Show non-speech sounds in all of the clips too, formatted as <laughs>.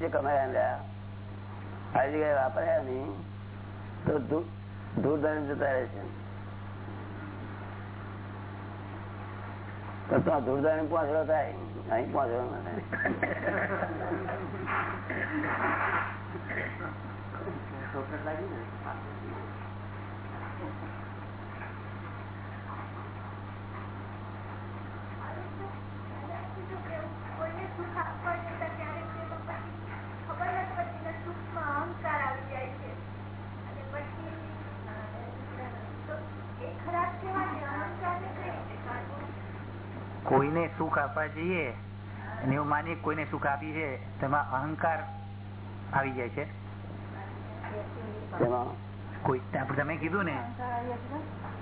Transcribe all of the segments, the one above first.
જે કમાયા રહ્યા આ જગ્યાએ વાપર્યા નહીં. તો દૂર ધણી જતા રહે છે. તો ધૂળધાણી પહોંચડો થાય. અહીં પહોંચડો ના <laughs> કોઈને સુખ આપવા જતા ત્યારે તેમાં પછી ખબર નથી પડતી ને સુખમાં અહંકાર આવી જાય છે અને પછી તો એ ખરાબ કહેવાય ને અહંકારને કઈ રીતે કાઢવું કોઈને સુખ આપવા જઈએ અને એવું માની કોઈને સુખ આપી છે તેમાં અહંકાર આવી જાય છે. કોઈ તમે કીધું ને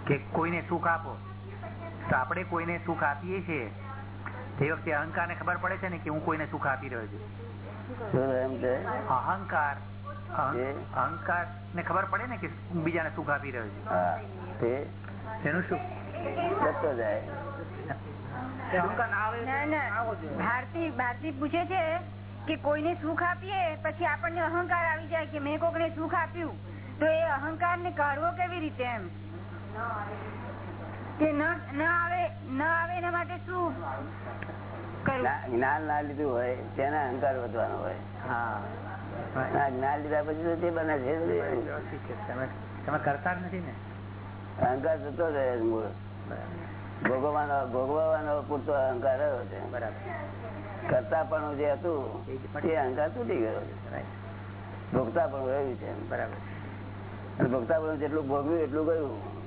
કે કોઈને સુખ આપો. તો આપણે કોઈને સુખ આપીએ છીએ તે વખતે અહંકાર ને ખબર પડે છે ને કે હું કોઈને સુખ આપી રહ્યો છું. અહંકાર અહંકાર ને ખબર પડે ને કે હું બીજાને સુખ આપી રહ્યો છું. તેનું શું? જાય. ભારતી ભારતી પૂછે છે કે કોઈને સુખ આપીએ પછી આપણને અહંકાર આવી જાય કે મેં કોકને સુખ આપ્યું તો એ અહંકાર ને કાઢવો કેવી રીતે એમ? કે ન ન આવે ન આવે એના માટે શું ના- જ્ઞાન ના લીધું હોય તેના અહંકાર વધવાનો હોય. હા. ના જ્ઞાન લીધા પછી તો તે બને છે તમે કરતા નથી ને? અહંકાર જતો રહે મૂળ. ભોગવવાનો ભોગવવાનો પૂરતો અહંકાર રહ્યો છે. કરતા પણ જે હતું તે અહંકાર તૂટી ગયો. ભોગતા પણ રહ્યું છે. બરાબર. અને ભોગતા પણ જેટલું ભોગવ્યું એટલું ગયું.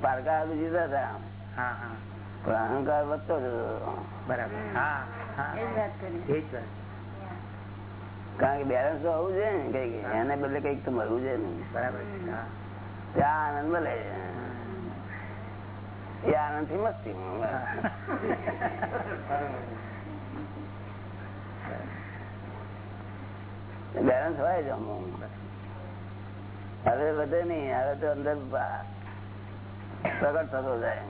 પારકા જીતા હતા. હા હા. પણ અહંકાર વધતો જતો બરાબર. હા હા. એ જ વાત કરી. એ જ વાત. કારણ કે બેલેન્સ તો હોવું છે ને કંઈક એને બદલે કંઈક તો મળવું છે ને. બરાબર. ત્યાં આનંદ મળે એ આનંદથી મસ્તી બેલેન્સ હોય છે અમુક. હવે વધે નહીં હવે તો અંદર પ્રગટ થતો જાય?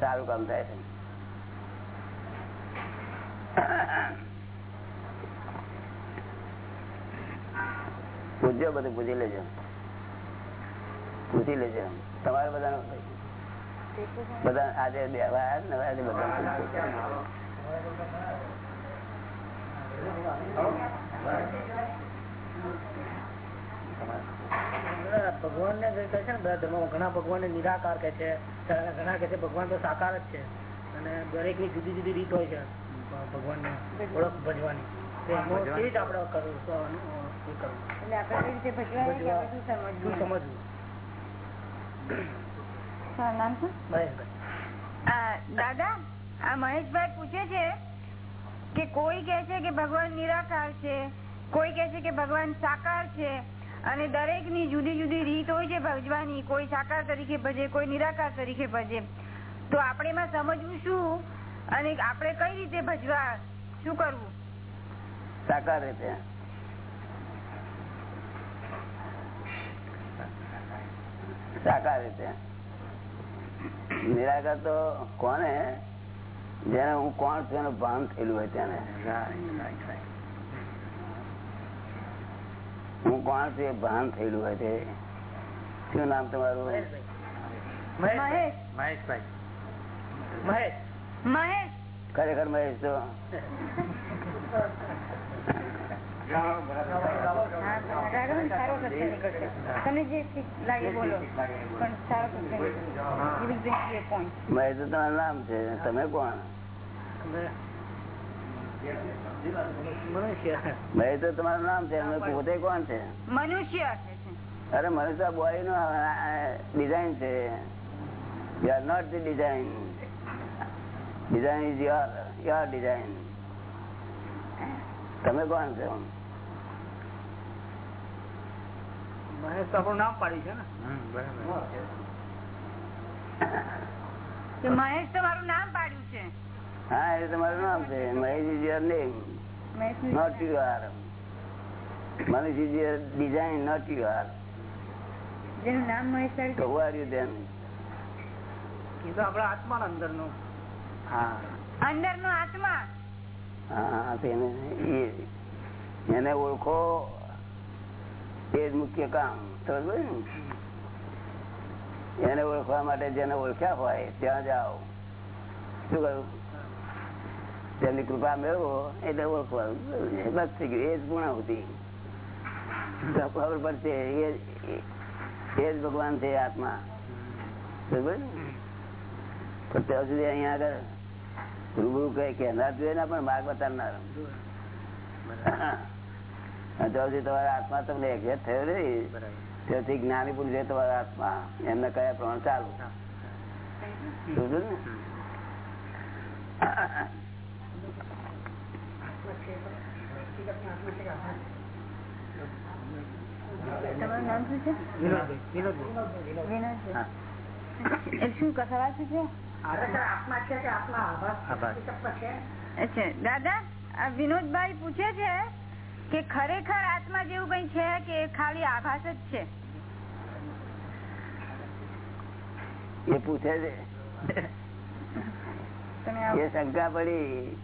સારું કામ થાય છે. પૂછજો બધું પૂછી લેજો. પૂછી લેજો. તમારે બધા બધા આજે બે આજે બધા ભગવાન ને કહે છે ને બધા ધર્મોમાં ઘણા ભગવાન ને નિરાકાર કે છે ઘણા કે છે ભગવાન તો સાકાર જ છે. અને દરેકની જુદી જુદી રીત હોય છે. ભગવાન ને ઓળખ ભજવાની. આપણે એ કરવું. એટલે આપણે કઈ રીતે સમજવું દાદા આ મહેશભાઈ પૂછે છે કે કોઈ કે છે કે ભગવાન નિરાકાર છે કોઈ કે છે કે ભગવાન સાકાર છે અને દરેકની જુદી જુદી રીત હોય છે ભજવાની કોઈ સાકાર તરીકે ભજે કોઈ નિરાકાર તરીકે ભજે. તો આપણે એમાં સમજવું શું? અને આપણે કઈ રીતે ભજવા? શું કરવું? સાકાર રીતે. સાકાર રીતે નિરાકાર તો કોને? જેને હું કોણ છું એનું ભાન થયેલું હોય તેને. હું કોણ છું એ ભાન થયેલું હોય તે. શું નામ તમારું? મહેશભાઈ મહેશ. મહેશ મહેશભાઈ. મહેશ. મહેશ ખરેખર મહેશ તો નામ છે. તમે કોણ? મનુષ્ય. તો તમારું નામ છે. પોતે કોણ છે? મનુષ્ય અરે મનુષ્ય બોડી નો ડિઝાઇન છે. You are not the design design is your your design તમે કોણ છો? મહેશ તો આપણું નામ પાડ્યું છે ને? હમ, બરાબર. કે મહેશ તમારું નામ પાડ્યું છે. હા એ તમારું નામ છે. Mahesh is your name. Not you are મનુષ્ય is your design not you are જેનું નામ મહેશ તો who are you એ તો આપણા આત્મા અંદરનું હા અંદર નો આત્મા હા તેને એને ઓળખો. એ જ મુખ્ય કામ એને ઓળખવા માટે જેને ઓળખ્યા હોય ત્યાં જાઓ. શું કહ્યું? તેમની કૃપા મેળવો એટલે ઓળખવાનું. બસ થઈ ગયું. એ જ પૂર્ણાહુતિ ખબર પડશે, એ જ ભગવાન છે આત્મા? પણ ત્યાં સુધી અહીંયા આગળ રૂબરૂ કઈ કહેનાર જોઈએ પણ માર્ગ બતાવનાર. સુધી તમારા આત્મા તમને એક્ઝેક્ટ થયો નહીં ત્યાંથી જ્ઞાની પુરુષ છે તમારા આત્મા એમને કયા પ્રમાણે ચાલુ? તમારું નામ શું છે? શું સવાલ શું છે? આત્મા છે કે આત્મા આભાર છે? દાદા આ વિનોદભાઈ પૂછે છે કે ખરેખર આત્મા જેવું કઈ છે કે ખાલી આભાસ જ છે? એ પૂછે છે. એ શંકા પડી.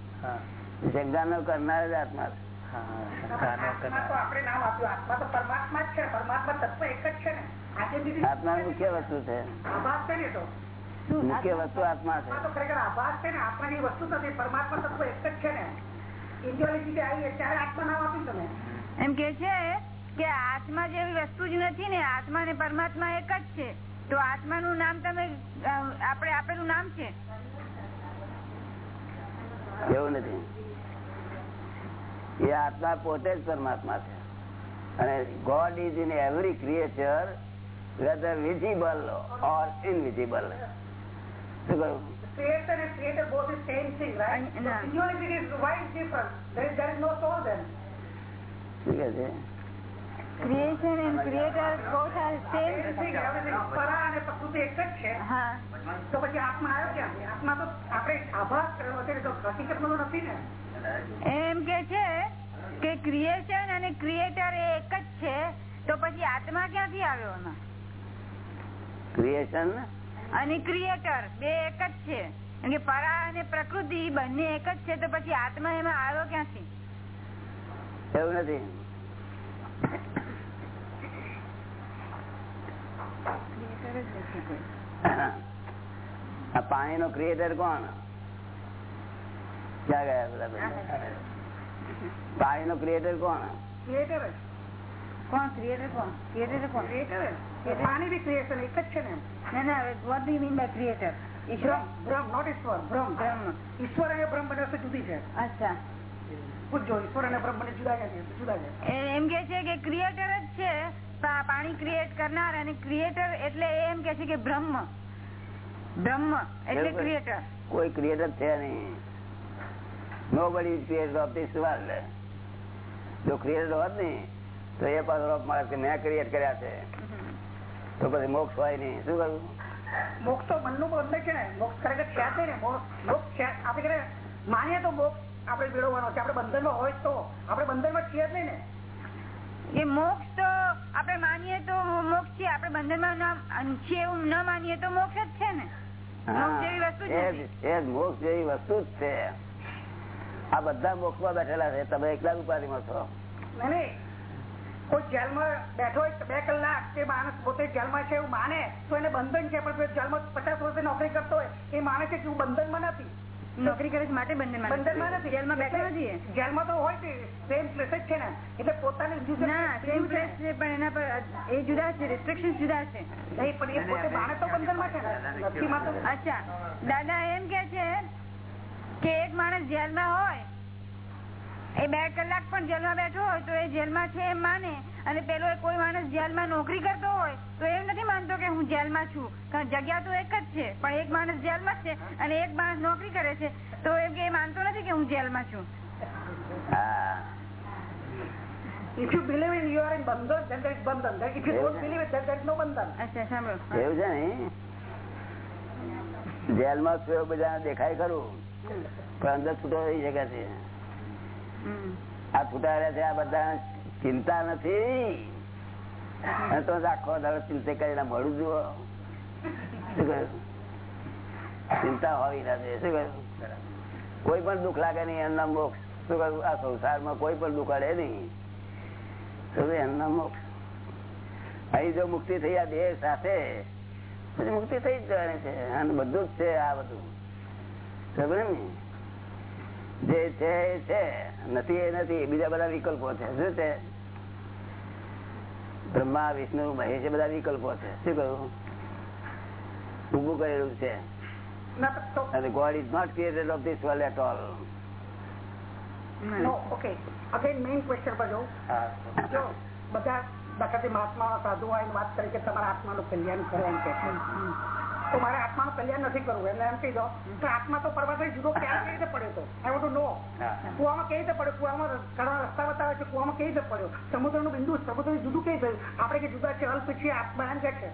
શંકા નો કરનાર જ આત્મા આત્મા તો કરનાર. આપણે નામ આપ્યું. આત્મા તો પરમાત્મા જ છે. પરમાત્મા તત્વ એક જ છે ને. આજે દીદી આત્મા મુખ્ય વસ્તુ છે. આભાસ છે ને તો. મુખ્ય વસ્તુ આત્મા છે. તો ખરેખર આભાસ છે ને. આત્મા જેવી વસ્તુ નથી પરમાત્મા તત્વ એક જ છે ને. એમ કે છે કે આત્મા જેવી વસ્તુ જ નથી ને આત્મા ને પરમાત્મા એક જ છે. તો આત્માનું નામ તમે આપડે આપેલું નામ છે? એવું નથી. એ આત્મા પોતે જ પરમાત્મા છે. અને god is in every creature whether visible or invisible શું કહ્યું? Creator and creator both is same thing right? No. so unity is why is different. There is there is no soul then. શું કે છે creation and creator both are same everything everything પરા અને પ્રકૃતિ એક જ છે. હા. તો પછી આત્મા આવ્યો ક્યાંથી આત્મા તો આપણે આભાસ કરેલો છે તો હકીકતમાં તો નથી ને. એમ કે છે કે ક્રિએશન અને ક્રિએટર એ એક જ છે. તો પછી આત્મા ક્યાંથી આવ્યો એમાં? ક્રિએશન અને ક્રિએટર બે એક જ છે. કેમ કે પરા અને પ્રકૃતિ બંને એક જ છે તો પછી આત્મા એમાં આવ્યો ક્યાંથી? એવું નથી. આ પાણી નો ક્રિએટર કોણ? ક્યાં ગયા બધા પાણી નો ક્રિએટર કોણ? ક્રિએટર કોણ? ક્રિએટર કોણ? ક્રિએટર કોણ? ક્રિએટર પાણી બી ક્રિએશન એક જ છે ને બ્રહ્મ બ્રહ્મ નોટ ઈશ્વર બ્રહ્મ. બ્રહ્મ. ઈશ્વર અને બ્રહ્મ બંને વસ્તુ જુદી છે. અચ્છા. પૂછજો ઈશ્વર અને બ્રહ્મ બંને જુદા છે જુદા છે. એમ કે છે કે ક્રિએટર જ છે પાણી ક્રિએટ કરનાર અને ક્રિએટર એટલે એમ કે છે કે બ્રહ્મ. બ્રહ્મ એટલે ક્રિએટર કોઈ ક્રિએટર છે નહીં. Nobody creator of this world જો ક્રિએટર હોત ને તો એ પાછળ મારે મેં ક્રિએટ કર્યા છે. તો પછી મોક્ષ હોય નહીં. શું કહ્યું? મોક્ષ તો મનનું બંધ છે ને મોક્ષ ખરેખર છે જ ને. મોક્ષ મોક્ષ છે આપણે માનીએ તો મોક્ષ આપણે મેળવવાનો છે. આપણે બંધનમાં હોય તો. આપણે બંધનમાં છીએ જ નહીં ને. એ મોક્ષ તો આપણે માનીએ તો મોક્ષ છે. આપણે બંધનમાં ન છીએ એવું ન માનીએ તો મોક્ષ જ છે ને. મોક્ષ જેવી વસ્તુ જ મોક્ષ છે. આ બધા મોક્ષમાં બેઠેલા છે. તમે એકલા જ ઉપાધિમાં છો. નહીં. કોઈ જેલમાં બેઠો હોય બે કલાક તે માણસ પોતે જેલમાં છે એવું માને તો એને બંધન છે. પણ જેલમાં પચાસ વર્ષે નોકરી કરતો હોય એ માને છે કે હું બંધનમાં નથી. નોકરી કરે માટે બંધન બંધનમાં નથી. જેલમાં બેઠો નથી જેલમાં તો હોય છે સેમ પ્લેસ છે ને. એટલે પોતાને સેમ પ્લેસ છે પણ એના પર એ જુદા છે રિસ્ટ્રિક્શન જુદા છે. નહીં પણ એ પોતે માણસ તો બંધનમાં છે ને. અચ્છા. દાદા એમ કે છે કે એક માણસ જેલમાં હોય એ બે કલાક પણ જેલમાં બેઠો હોય તો એ જેલમાં છે એમ માને. અને પેલો કોઈ માણસ જેલમાં નોકરી કરતો હોય તો એમ નથી માનતો કે હું જેલમાં છું. કારણ જગ્યા તો એક જ છે પણ એક માણસ જેલમાં છે અને એક માણસ નોકરી કરે છે. તો એમ કે માનતો નથી કે હું જેલમાં છું. હા. If you believe in you are in bandhan then there is bandhan if you don't believe it then there is no bandhan અચ્છા સાંભળો. એવું છે ને? જેલમાં છું એવું બધાને દેખાય ખરું? પણ અંદર છૂટો થઈ શકે છે. આ છૂટા છે, આ બધા ચિંતા નથી. તો આખો દાડો ચિંતા કરીને મળું જુઓ શું ચિંતા હોવી નથી શું કહ્યું કોઈ પણ દુઃખ લાગે નહીં, એમના મોક્ષ. શું કહ્યું આ સંસારમાં કોઈ પણ દુઃખ નહીં. તો એમના મોક્ષ. અહીં જો મુક્તિ થઈ આ દેહ સાથે, પછી મુક્તિ થઈ જ જવાની છે. અને બધું જ છે આ બધું. ખબર ને જે છે એ છે. નથી એ નથી. બીજા બધા વિકલ્પો છે. શું છે? બ્રહ્મા વિષ્ણુ મહેશ એ બધા વિકલ્પો છે. શું કહ્યું? ઉભું કરેલું છે. અને god is not created of this world at all no okay. Again main question પર જો બધા દાખલાથી મહાત્મા સાધુ હોય વાત કરી કે તમારા આત્માનું કલ્યાણ કરો એમ કે તો મારે આત્માનું કલ્યાણ નથી કરવું. એટલે એમ કહી દો આત્મા તો પરવા જુદો ક્યાં કઈ રીતે પડ્યો તો? આઈ વોન્ટ નો કુવામાં કઈ રીતે પડ્યો? કુવામાં ઘણા રસ્તા બતાવે છે કુવામાં કઈ રીતે પડ્યો? સમુદ્રનું બિંદુ સમુદ્ર જુદું કઈ થયું આપણે કે જુદા છે અલ્પ છે આત્મા એમ કે છે.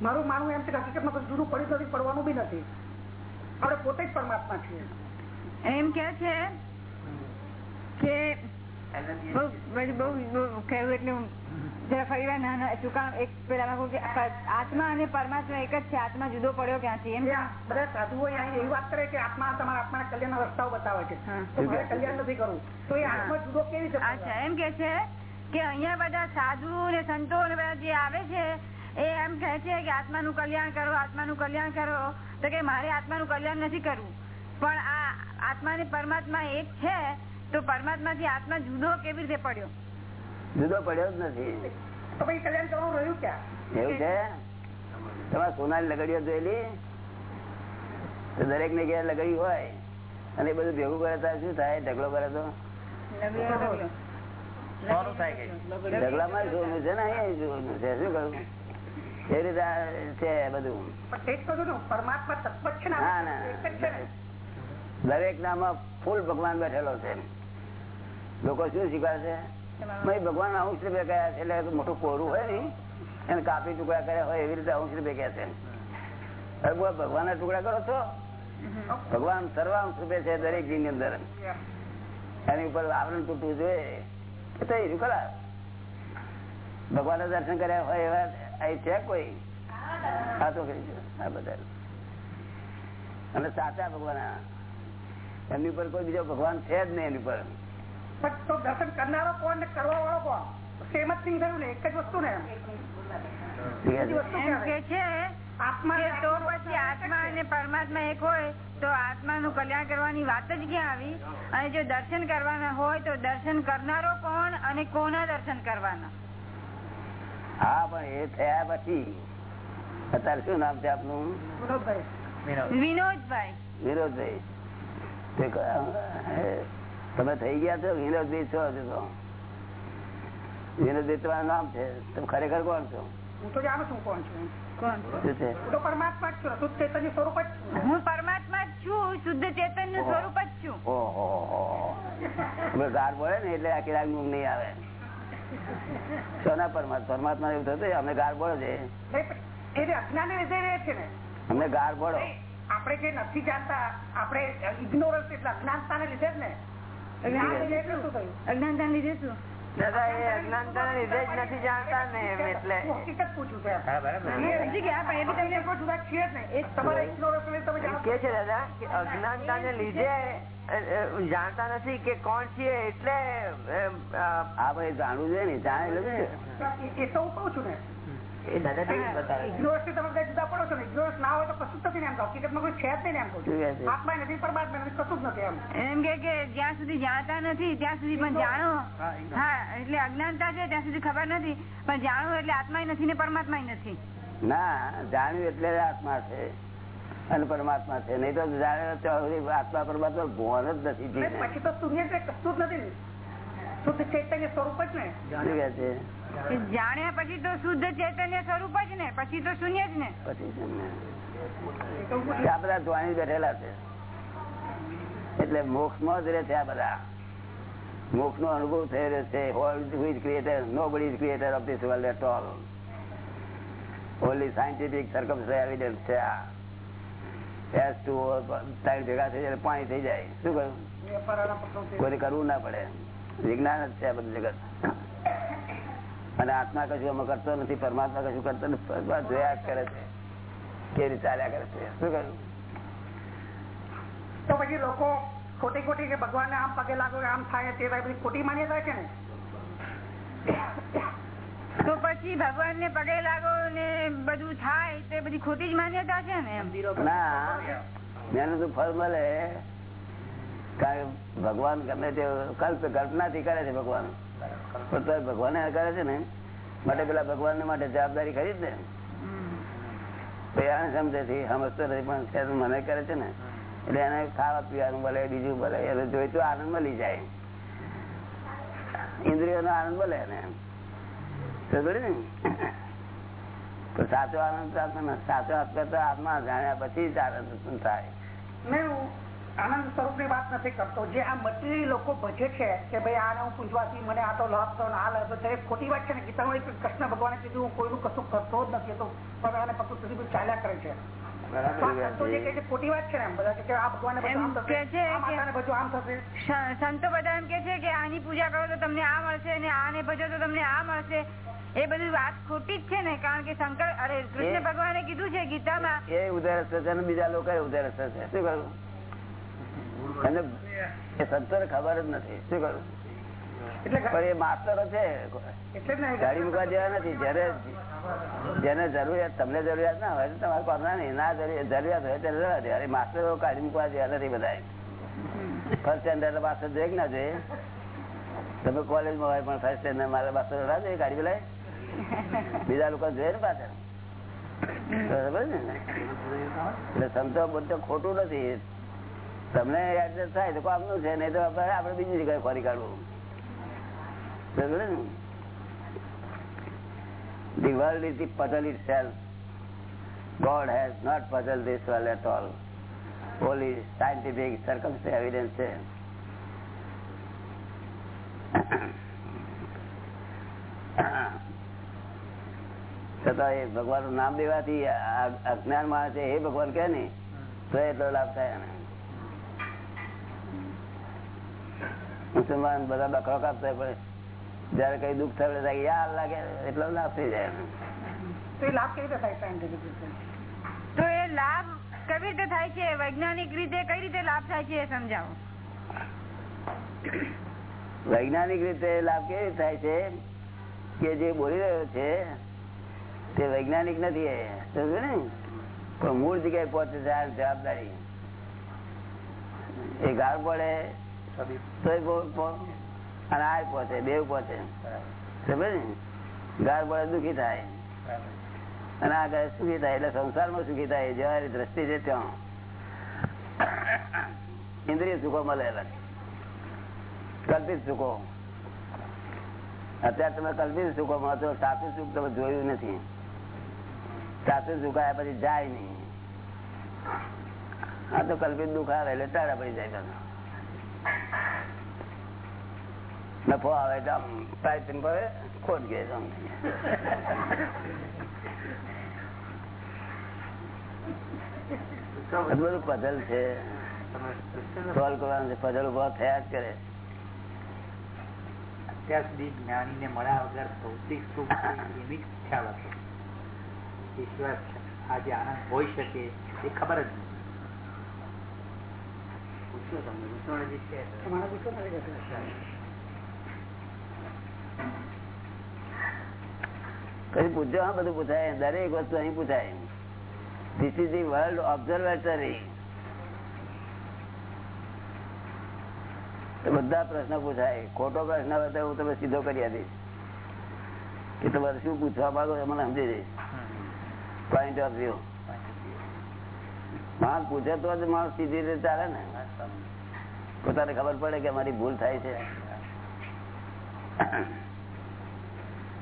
મારું માનવું એમ છે કે હકીકતમાં કોઈ જુદું પડ્યું નથી પડવાનું બી નથી. આપણે પોતે જ પરમાત્મા છીએ. એમ કે છે કે બહુ બહુ બહુ કહેવું એટલે કે આત્મા અને પરમાત્મા એક જ છે આત્મા જુદો પડ્યો ક્યાંથી એમ? બધા સાધુઓ એવી વાત કરે કે આત્મા તમારા આત્માના કલ્યાણના રસ્તાઓ બતાવે છે. કલ્યાણ નથી કરવું. તો એ આત્મા જુદો કેવી અચ્છા એમ કે છે કે અહિયાં બધા સાધુ ને સંતો ને બધા જે આવે છે એ એમ કહે છે કે આત્મા નું કલ્યાણ કરો આત્મા નું કલ્યાણ કરો. તો કે મારે આત્માનું કલ્યાણ નથી કરવું. પણ આ આત્મા ને પરમાત્મા એક છે તો પરમાત્મા થી આત્મા જુદો કેવી રીતે પડ્યો? જુદો પડ્યો જ નથી. એવું છે? તમારે સોનાની લગડીઓ જોયેલી? તો દરેક ને ઘેર લગડી હોય અને એ બધું ભેગું કરે તો શું થાય? ઢગલો કરે તો? સોનું થાય કઈ ઢગલામાં સોનું છે ને અહીંયા સોનું છે. શું એ રીતે છે બધું. ને દરેક નામાં ફૂલ ભગવાન બેઠેલો છે. લોકો શું ભાઈ ભગવાન અંશ રૂપે કયા છે, એટલે મોટું કોરું હોય ને એને કાપી ટુકડા કર્યા હોય એવી રીતે અંશ રૂપે કહે છે. ભગવાન ના ટુકડા કરો છો? ભગવાન સર્વાંશ રૂપે છે દરેક જીવ અંદર. એની ઉપર આવરણ તૂટવું જોઈએ. એ તો ખરા. ભગવાન દર્શન કર્યા હોય એવા અહીં છે કોઈ? હા, તો આ બધા અને સાચા ભગવાન. એમની ઉપર કોઈ બીજો ભગવાન છે જ નહીં એની પર પણ તો દર્શન કરનારો કોણ ને કરવા વાળો કોણ? સેમ જ થિંગ થયું ને એક જ વસ્તુ ને એમ. બીજી વસ્તુ એમ ક્યાં કે છે આત્મા તો પછી આત્મા અને પરમાત્મા એક હોય તો આત્માનું કલ્યાણ કરવાની વાત જ ક્યાં આવી? અને જો દર્શન કરવાના હોય તો દર્શન કરનારો કોણ અને કોના દર્શન કરવાના? હા પણ એ થયા પછી અત્યારે શું નામ છે આપનું? વિનોદભાઈ. વિનોદભાઈ. વિનોદભાઈ. તમે થઈ ગયા છો? વિનોદભાઈ છો હજુ તો. વિનોદભાઈ તમારું નામ છે. તમે ખરેખર કોણ છો? હું તો જાણું છું કોણ છું છે? હું પરમાત્મા જ છું શુદ્ધ ચૈતન્ય સ્વરૂપ જ છું. હું પરમાત્મા જ છું શુદ્ધ ચેતનનું સ્વરૂપ જ છું. ગાર બોલે ને એટલે આખી રાત ઊંઘ નહીં આવે. સોના પરમાત્મા? પરમાત્મા એવું થતું અમે ગાર બોલે છે. નહીં, એ જે અજ્ઞાનને લીધે રહે છે ને. અમને ગાર બોલો આપણે જે નથી જાણતા આપણે ઇગ્નોરન્સ એટલે અજ્ઞાનતાને લીધે જ ને. અજ્ઞાનતા લીધે શું? દાદા એ અજ્ઞાનતા લીધે જ નથી જાણતા ને એમ એટલે. છું. કે છે દાદા કે અજ્ઞાનતા લીધે જાણતા નથી કે કોણ છીએ એટલે આ ભાઈ જાણવું જોઈએ ને જાણે છે? એ તો હું કઉ છું ને જ્યાં સુધી જાણતા નથી ત્યાં સુધી પણ જાણો. હા એટલે અજ્ઞાનતા છે ત્યાં સુધી ખબર નથી. પણ જાણવું એટલે આત્મા નથી ને પરમાત્મા નથી. ના જાણ્યું એટલે આત્મા છે. અને પરમાત્મા છે. નહીં તો જાણે આત્મા પરમાત્મા ભોન જ નથી. પછી તો શૂન્ય કશું જ નથી શુદ્ધ ચૈતન્ય સ્વરૂપ જ ને? કહે છે. જાણ્યા પછી તો શુદ્ધ ચૈતન્ય સ્વરૂપ જ ને પછી તો શૂન્ય જ ને. પછી આ બધા બેઠેલા છે. એટલે મોક્ષમાં જ રહે છે આ બધા. મોક્ષ નો અનુભવ થઈ રહ્યો છે. Creator nobody creator of this world at all only scientific circum evidence છે આ. એસ ટુ સાઈડ ભેગા થઈ જાય પાણી થઈ જાય. શું કહ્યું? છે. કોઈને કરવું ના પડે. વિજ્ઞાન જ છે આ બધું જગત. અને આત્મા કશું અમે કરતો નથી પરમાત્મા કશું કરતો નથી. જોયા કરે છે. કેવી ચાલ્યા કરે છે? શું કહ્યું તો પછી લોકો ખોટી ખોટી કે ભગવાન ને આમ પગે લાગો આમ થાય તે બધી ખોટી માન્યતા છે ને? તો પછી ભગવાન ને પગે લાગો ને બધું થાય તે બધી ખોટી જ માન્યતા છે ને એમ? ના. મહેનત ફળ મળે. ભગવાન ગમે તે કલ્પ કલ્પનાથી કરે છે ભગવાન. પણ કરે છે ને, માટે પેલા ભગવાન માટે જવાબદારી ખરી જ ને. એને સમજે છે સમજતો નથી, પણ મને કરે છે ને. એટલે એને ખાવા પીવાનું ભલે બીજું બોલે એટલે જોઈતું આનંદ મળી જાય. ઇન્દ્રિયો નો આનંદ બોલે એને? તો સાચો આનંદ સાચો આત્મા આત્મા જાણ્યા પછી જ આનંદ થાય. આનંદ સ્વરૂપની વાત નથી કરતો. જે આ મટીરિયલ લોકો ભજે છે કે ભાઈ આને હું પૂજવાથી મને આ તો લાભ થયો આ લાભ થયો. ખોટી વાત છે ને. ગીતામાં કૃષ્ણ ભગવાને કીધું હું કોઈનું કશું કરતો જ નથી. તો પણ આને પકડું સુધી બધું ચાલ્યા કરે છે. સંતો જે કહે છે ખોટી વાત છે ને એમ બધા એમ કે છે કે- બધું આમ થશે. સ- સંતો બધા એમ કે છે કે આની પૂજા કરો તો તમને આ મળશે અને આને ભજો તો તમને આ મળશે. એ બધી વાત ખોટી જ છે ને. કારણ કે શંકર અરે કૃષ્ણ એ- ભગવાને કીધું છે ગીતામાં. એ ઉદાહરણ બીજા લોકો ઉદાહરણ શું કરું અને એ સંતોને ખબર જ નથી. શું કરું? પણ એ માસ્તરો છે. ગાડી મૂકવા જેવા નથી. જયારે જેને જરૂરિયાત તમને જરૂરિયાત ના હોય તમારે કરના નહીં. ના જરૂરિયાત હોય ત્યારે રહેવા દે અરે માસ્તરો ગાડી મૂકવા જેવા નથી બધા ફર્સ્ટ સ્ટેન્ડર્ડ માસ્ટર જોઈએ ના જોઈએ તમે કોલેજમાં હોય પણ ફર્સ્ટ સ્ટેન્ડર્ડ મારા માસ્ટર ના જોઈએ ગાડી બોલાય? બીજા લોકો જોઈએ ને પાછળ? બરાબર ને? એટલે સમજો બધું ખોટું નથી. તમને એડજસ્ટ થાય તો કામનું છે નહીં તો આપણે બીજી જગ્યાએ ખોરી કાઢવું બરાબર ને The world is the puzzle itself. God has not puzzled this world at all. Only scientific circumstantial evidence છે છતાં એ ભગવાન નામ લેવાથી આ- અજ્ઞાન માણસ છે એ ભગવાન કે નહીં તો એટલો લાભ થાય એને મુસલમાન બધા બકરો કાપતા હોય પણ જયારે કઈ દુઃખ થયું એટલે યાર લાગે એટલો લાભ થઈ જાય. એને. તો એ લાભ કેવી રીતે થાય સાયન્ટિફિક રીતે? તો એ લાભ કેવી રીતે થાય છે? વૈજ્ઞાનિક રીતે કઈ રીતે લાભ થાય છે એ સમજાવો. વૈજ્ઞાનિક રીતે લાભ કેવી રીતે થાય છે કે જે બોલી રહ્યો છે તે વૈજ્ઞાનિક નથી એ સમજ્યો ને? પણ મૂળ જગ્યાએ પહોંચે છે આ જવાબદારી. એ ગાળ પડે તો અને આ પહોંચે બે પહોંચે સમજે ને? ગાર બળે દુઃખી થાય. અને આગળ સુખી થાય, એટલે સંસારમાં સુખી થાય. જવાની દ્રષ્ટિ છે ત્યાં. ઇન્દ્રિય સુખો મળે કલ્પિત સુખો. અત્યારે તમે કલ્પિત સુખો માં છો, સાચું સુખ તમે જોયું નથી. સાચું સુખ આવ્યા પછી જાય નહીં. આ તો કલ્પિત દુઃખ આવે, એટલે તારા પડી જાય. તમે નફો આવે તો આમ ટાઈપિંગ પડે ખોટ ગયે તો આમ. આ બધું પઝલ છે સોલ્વ કરવાનું છે પઝલ ઊભા થયા જ કરે અત્યાર સુધી જ્ઞાની ને મળ્યા વગર ભૌતિક સુખ છે એવી જ ખ્યાલ હતો ઈશ્વર આ જે આનંદ હોઈ શકે એ ખબર જ નથી પૂછ્યું તમને વિષ્ણુજી છે તમારા ગુસ્સો નથી કરતો. કઈ પૂછજો હા બધું પૂછાય. દરેક વસ્તુ અહીં પૂછાય. This is the world observatory બધા પ્રશ્ન પૂછાય. ખોટો પ્રશ્ન હોય તો હું તમે સીધો કરી આપીશ. કે તમારે શું પૂછવા માંગો છો મને સમજી દઈશ. પોઈન્ટ ઓફ વ્યૂ માણસ પૂછે તો જ માણસ સીધી રીતે ચાલે ને. પોતાને ખબર પડે કે મારી ભૂલ થાય છે?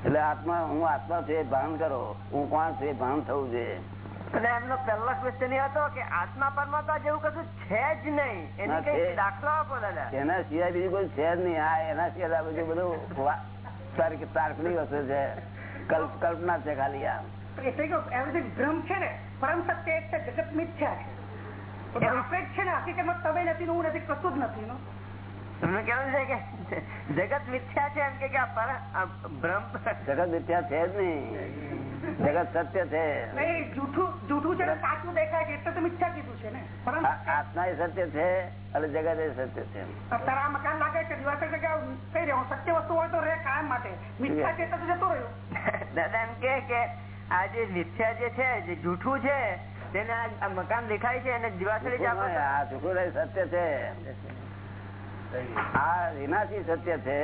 એટલે આત્મા હું આત્મા છું એ ભાન કરો. હું કોણ છું એ ભાન થવું જોઈએ અને એમનો પહેલો ક્વેશ્ચન એ હતો કે આત્મા પરમાત્મા જેવું કશું છે જ નહીં. એની છે. કઈ દાખલો આપો દાદા. એના સિવાય બીજું કોઈ છે જ નહીં. આ એના સિવાય આ બધું બધું વા- વસ્તુ છે. કલ્પના છે ખાલી આ એટલે કે ભ્રમ છે ને. પરમ સત્ય એક છે જગત મિથ્યા છે. જગત મિથ્યા છે એમ કે કે આ પર- આ ભ્રમ જગત મિથ્યા છે જ નહીં જગત સત્ય છે નહીં, જૂઠું જૂઠું છે સાચું દેખાય છે એટલે તો મિથ્યા કીધું છે ને આત્મા એ સત્ય છે અને જગત એ સત્ય છે તારા મકાન લાગે છે દિવસે કઈ રહ્યો સત્ય વસ્તુ હોય તો રે કાયમ માટે મિથ્યા છે તો જતો રહ્યો દાદા એમ કે કે આ જે મિથ્યા જે છે જે જૂઠું છે તેને આ મકાન દેખાય છે અને દિવાસળી જ જૂઠું નહીં, આપણે આ જૂઠું નહીં, સત્ય છે. આ વિનાશી સત્ય છે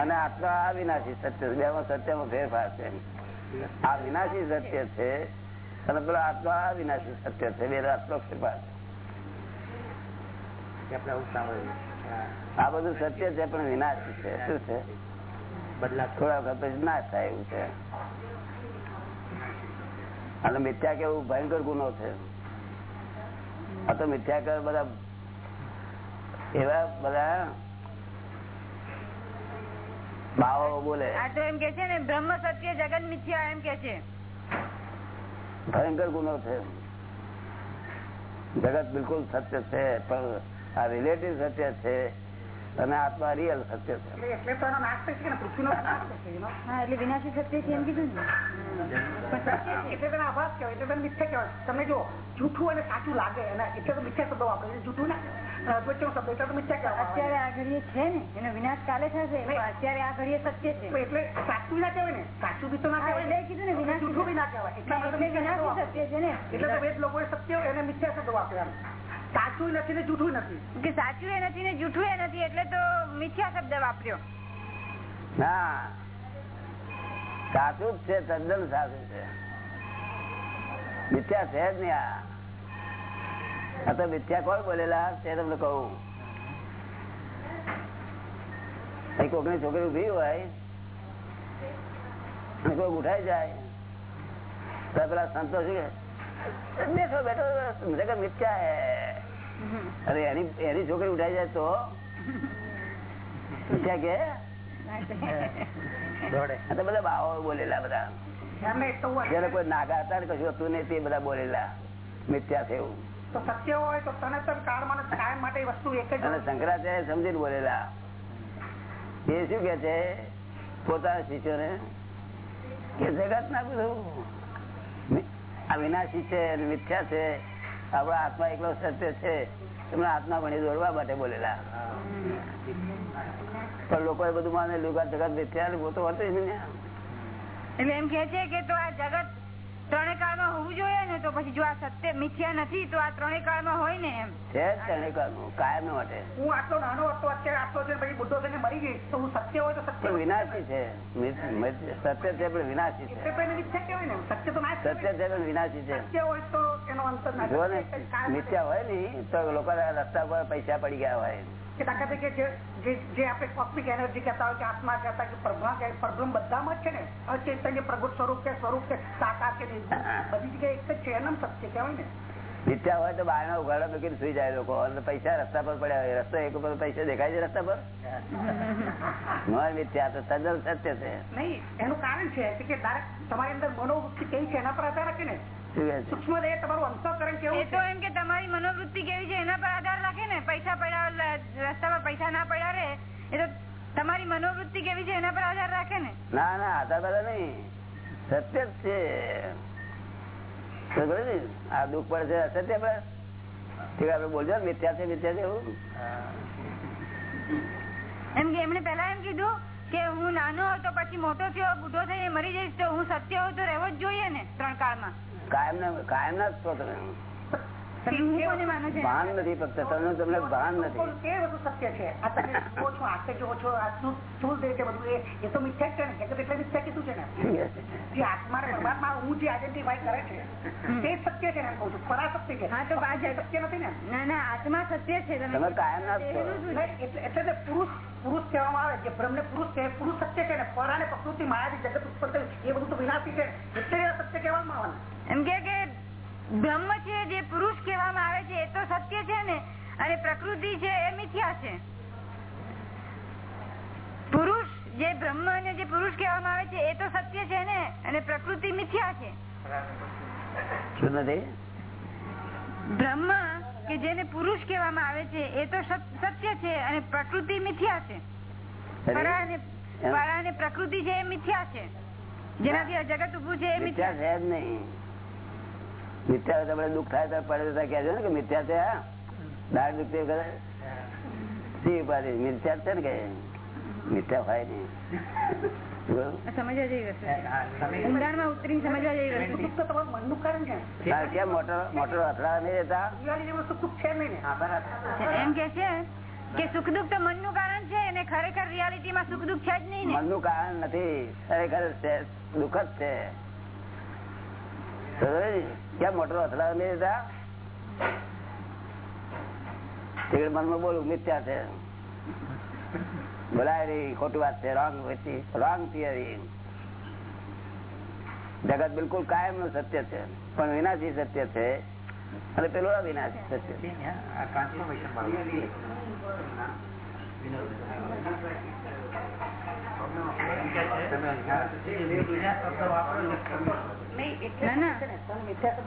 અને આત્મા અવિનાશી સત્ય છે. બેમાં સત્યમાં ફેરફાર છે. આ વિનાશી સત્ય છે અને પેલો આત્મા અવિનાશી સત્ય છે. બે આટલો ફેરફાર છે. આ બધું સત્ય છે પણ વિનાશી છે. શું છે? બદલા થોડા વખત પછી નાશ થાય એવું છે. અને મિથ્યા કેવું ભયંકર ગુનો છે આ તો મિથ્યા કર બધા એવા બધા બાવો બોલે. આ તો એમ કે છે ને બ્રહ્મ સત્ય જગત મિથ્યા એમ કે છે. ભયંકર ગુનો છે જગત બિલકુલ સત્ય છે પણ આ રિલેટિવ સત્ય છે. અને આત્મા રિયલ સત્ય છે. એટલે વિનાશી સત્ય એમ કીધું તમે જો જૂઠું અને સાચું લાગે અને એટલે તો મિથ્યા શબ્દો વાપરે જૂઠું ના? અ, વચ્ચેનો શબ્દ એટલે તો મિથ્યા અત્યારે આ ઘડીએ છે ને એનો વિનાશ કાલે થશે અત્યારે આ ઘડીએ સત્ય છે. એટલે સાચું ના કહેવાય ને? સાચું બી તો ના કહેવાય કીધું ને વિનાશી જૂઠું બી ના કહેવાય. એટલા વિનાશી સત્ય છે ને. એટલે તો વેદ લોકો સત્ય એને મિથ્યા શબ્દો વાપર્યા સાચું નથી ને જૂઠું નથી? કે સાચું એ નથી ને જૂઠું એ નથી એટલે તો મિથ્યા શબ્દ વાપર્યો. ના સાચું જ છે તદ્દન સાચું છે. મિથ્યા છે જ નહીં આ. આ તો મિથ્યા કોણ બોલેલા? તે તમને કહું. અહીં કોકની છોકરી ઊભી હોય અને કોઈ ઉઠાઈ જાય તો પેલા સંતો શું કહે? બેઠો બેઠો જગત મિથ્યા હે. અરે એની એની છોકરી ઉઠાઈ જાય તો? ક્યાં કે? <laughs> દોડે. આ બધા બાવો બોલેલા બધા. જયારે કોઈ નાગા હતા ને કશું હતું નહીં તે બધા બોલેલા. મિથ્યા છે એવું. ને શંકરાચાર્ય સમજી બોલેલા. એ શું કે છે? પોતાના શિષ્યોને કે જગત ના બધું. આ વિનાશી છે મિથ્યા છે. આપણા આત્મા એકલો સત્ય છે તમને આત્મા ભણી દોડવા માટે બોલેલા. પણ એ બધું માને લુગા જગત ને પોતો હતો એટલે એમ કે છે કે તો આ જગત ત્રણેય કાળમાં હોવું જોઈએ ને તો પછી જો આ સત્ય મિથ્યા નથી તો આ ત્રણેય કાળમાં હોય ને એમ. છે ત્રણે તણેકરનું, કાયમ માટે. હું આટલો નાનો હતો અત્યારે આટલો છે પછી બુદ્ધો થઈને મરી ગઈ તો હું સત્ય હોય તો સત્ય વિનાશી છે. સત્ય છે પણ વિનાશી છે. સત્ય તો સત્ય કહેવાય. છે પણ વિનાશી છે. સત્ય હોય તો એનો અંતર ના જો ને કાયમ મિથ્યા હોય ને તો લોકો રસ્તા પર પૈસા પડી ગયા હોય. કે દાખલા તરીકે જે આપણે કોસ્મિક એનર્જી કહેતા હોય કે આત્મા કહેતા કે પ્રભા કે પરબ્રહ્મ બધામાં જ છે ને અચેતન કે પ્રગટ સ્વરૂપ કે સ્વરૂપ કે સાકાર કે બધી જગ્યાએ એક જ છે એનું સત્ય કહેવાય ને. મિથ્યા હોય તો બહાર ના ઉઘાડા મૂકીને સુઈ જાય લોકો? પૈસા રસ્તા પર પડ્યા હોય રસ્તો એક ઉપર પૈસા દેખાય છે રસ્તા પર? <laughs> મન મિથ્યા તો તદ્દન સત્ય છે. નહીં એનું કારણ છે કે તમારી અંદર મનોવૃત્તિ કેવી છે એના પર આધાર રાખે ને. સૂક્ષ્મ તમારું અંતઃકરણ એ કેવું તો એમ કે તમારી મનોવૃત્તિ કેવી છે એના પર આધાર લ- રસ્તા પર પૈસા ના પડ્યા રે એ તો તમારી મનોવૃત્તિ કેવી છે એના પર આધાર રાખે ને? ના ના આધાર બધા નહીં. સત્ય જ છે. આ દુઃખ પડે છે અસત્ય પર ઠીક આપડે બોલજો ને મિથ્યા છે મિથ્યા છે એવું. એમ કે એમણે પેલા એમ કીધું કે હું નાનો હતો પછી મોટો થયો બુઢો થઈને મરી જઈશ તો હું સત્ય હોય તો રહેવો જ જોઈએ ને ત્રણ કાળમાં? કાયમ ના કાયમ ના જ છો તમે. ભાન નથી ફક્ત તમને તમને ભાન નથી. એ બધું સત્ય છે? આ તમે જુઓ છો આંખે જુઓ છો આ શું સ્થૂળ દેહ છે બધું એ એ તો મિથ્યા છે ને? એટલે મિથ્યા કીધું છે ને? જે આત્મા પરમાત્મા હું જે આઈડેન્ટિફાઈ કરે છે તે સત્ય છે ને કહું છું. પરાશક્તિ છે? હા, તો આ સત્ય નથી ને ના ના આત્મા સત્ય છે તમે તમે કાયમ ના જ છો. દેહનું શું છે? નહીં, એટલે પુરુષ પુરુષ કહેવામાં આવે જે બ્રહ્મ ને પુરુષ કહે પુરુષ સત્ય છે ને? પર અને પ્રકૃતિ માયા જગત ઉત્પન્ન એ બધું તો વિનાશી છે એટલે સત્ય કહેવામાં આવે એમ કે બ્રહ્મ છે જે પુરુષ કહેવામાં આવે છે એ તો સત્ય છે ને? અને પ્રકૃતિ છે એ મિથ્યા છે. પુરુષ જે બ્રહ્મ અને જે પુરુષ કહેવામાં આવે છે એ તો સત્ય છે ને? અને પ્રકૃતિ મિથ્યા છે. શું નથી? બ્રહ્મ કે જેને પુરુષ કહેવામાં આવે છે એ તો સત્ય છે અને પ્રકૃતિ મિથ્યા છે. પરા અને પ્રકૃતિ છે એ મિથ્યા છે. જેનાથી આ જગત ઉભું છે એ મિથ્યા મિથ્યા છે જ નહીં. મિથ્યા તમને દુઃખ થાય તો પડે તો કહેજો ને કે મિથ્યા છે હા. દાળ દુખતી કરે સી ઉપાધિ? મિથ્યા છે ને કે? મિથ્યા હોય નહીં. સુખ દુઃખ છે નહીં ને? છે એમ કે છે કે સુખ દુઃખ તો મનનું કારણ છે અને ખરેખર રિયાલિટીમાં સુખ દુઃખ છે જ નહીં ને. મનનું કારણ નથી. ખરેખર છે દુઃખ જ છે? કેમ મોટર અથડા નહીં રહેતા મનમાં બોલું, મિથ્યા છે. બોલાય રહી, ખોટી વાત છે રોંગ રોંગ થિયરી જગત બિલકુલ કાયમનું સત્ય છે, પણ વિનાશી સત્ય છે. અને પેલું અવિનાશી સત્ય ટ્રાન્સફોર્મેશન ના ના છે ને, તમે મિથ્યા શબ્દ